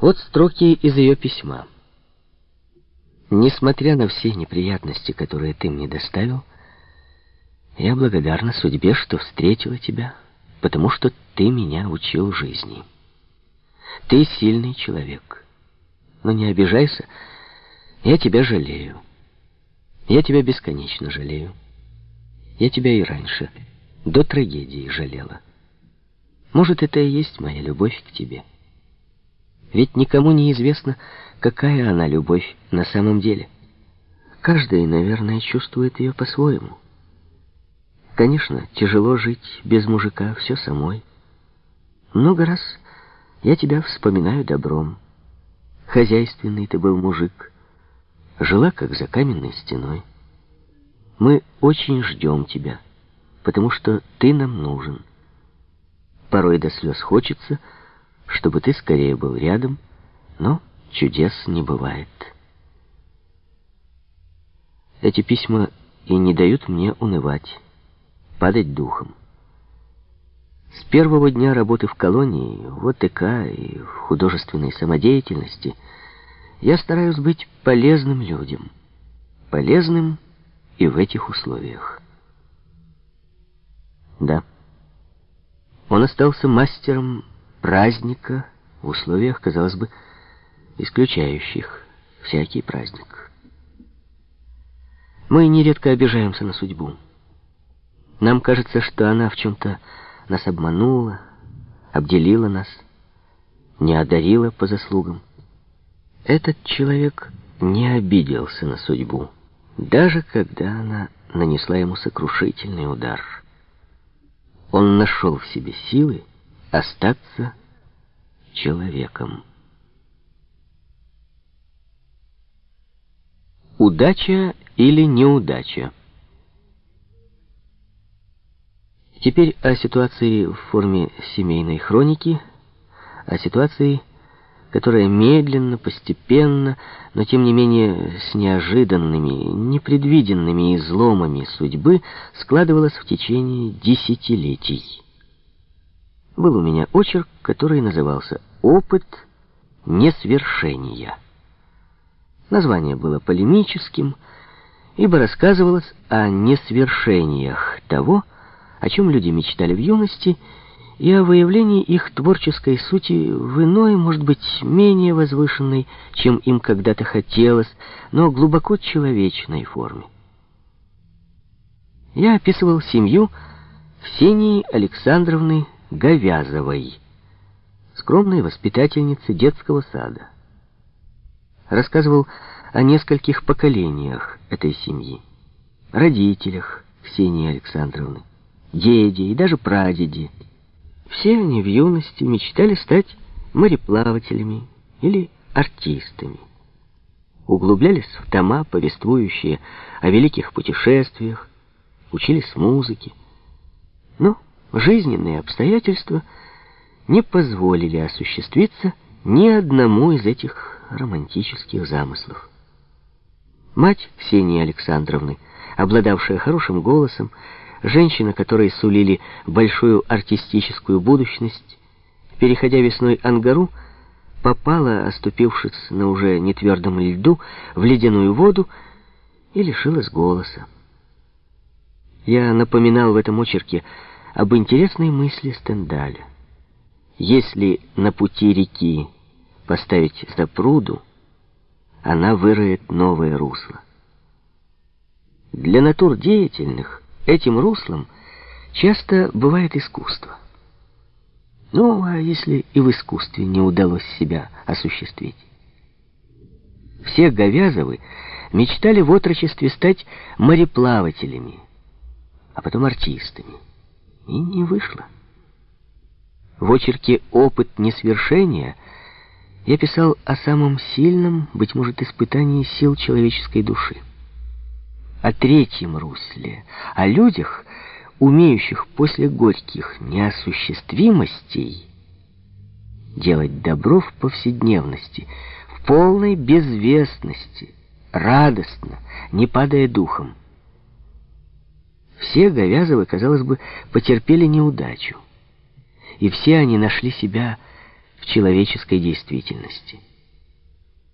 Вот строки из ее письма. Несмотря на все неприятности, которые ты мне доставил, я благодарна судьбе, что встретила тебя, потому что ты меня учил жизни. Ты сильный человек. Но не обижайся, я тебя жалею. Я тебя бесконечно жалею. Я тебя и раньше, до трагедии, жалела. Может, это и есть моя любовь к тебе. Ведь никому не известно, какая она любовь на самом деле. Каждый, наверное, чувствует ее по-своему. Конечно, тяжело жить без мужика, все самой. Много раз я тебя вспоминаю добром. Хозяйственный ты был мужик. Жила, как за каменной стеной. Мы очень ждем тебя, потому что ты нам нужен. Порой до слез хочется, чтобы ты скорее был рядом, но чудес не бывает. Эти письма и не дают мне унывать, падать духом. С первого дня работы в колонии, в ОТК и в художественной самодеятельности я стараюсь быть полезным людям. Полезным и в этих условиях. Да. Он остался мастером праздника в условиях, казалось бы, исключающих всякий праздник. Мы нередко обижаемся на судьбу. Нам кажется, что она в чем-то нас обманула, обделила нас, не одарила по заслугам. Этот человек не обиделся на судьбу, даже когда она нанесла ему сокрушительный удар. Он нашел в себе силы остаться человеком. Удача или неудача? Теперь о ситуации в форме семейной хроники, о ситуации, которая медленно, постепенно, но тем не менее с неожиданными, непредвиденными изломами судьбы складывалась в течение десятилетий. Был у меня очерк, который назывался «Опыт несвершения». Название было полемическим, ибо рассказывалось о несвершениях того, о чем люди мечтали в юности, и о выявлении их творческой сути в иной, может быть, менее возвышенной, чем им когда-то хотелось, но глубоко человечной форме. Я описывал семью Ксении Александровны Говязовой, скромной воспитательницы детского сада. Рассказывал о нескольких поколениях этой семьи, родителях Ксении Александровны, деде и даже прадеде. Все они в юности мечтали стать мореплавателями или артистами. Углублялись в тома, повествующие о великих путешествиях, учились музыке. Но жизненные обстоятельства не позволили осуществиться ни одному из этих романтических замыслов. Мать Ксении Александровны, обладавшая хорошим голосом, женщина, которой сулили большую артистическую будущность, переходя весной Ангару, попала, оступившись на уже нетвердом льду, в ледяную воду и лишилась голоса. Я напоминал в этом очерке об интересной мысли Стендаля. Если на пути реки поставить запруду, она выроет новое русло. Для натур деятельных этим руслом часто бывает искусство. Ну, а если и в искусстве не удалось себя осуществить? Все Говязовы мечтали в отрочестве стать мореплавателями, а потом артистами. И не вышло. В очерке «Опыт несвершения» я писал о самом сильном, быть может, испытании сил человеческой души о третьем русле, о людях, умеющих после горьких неосуществимостей делать добро в повседневности, в полной безвестности, радостно, не падая духом. Все Говязовы, казалось бы, потерпели неудачу, и все они нашли себя в человеческой действительности.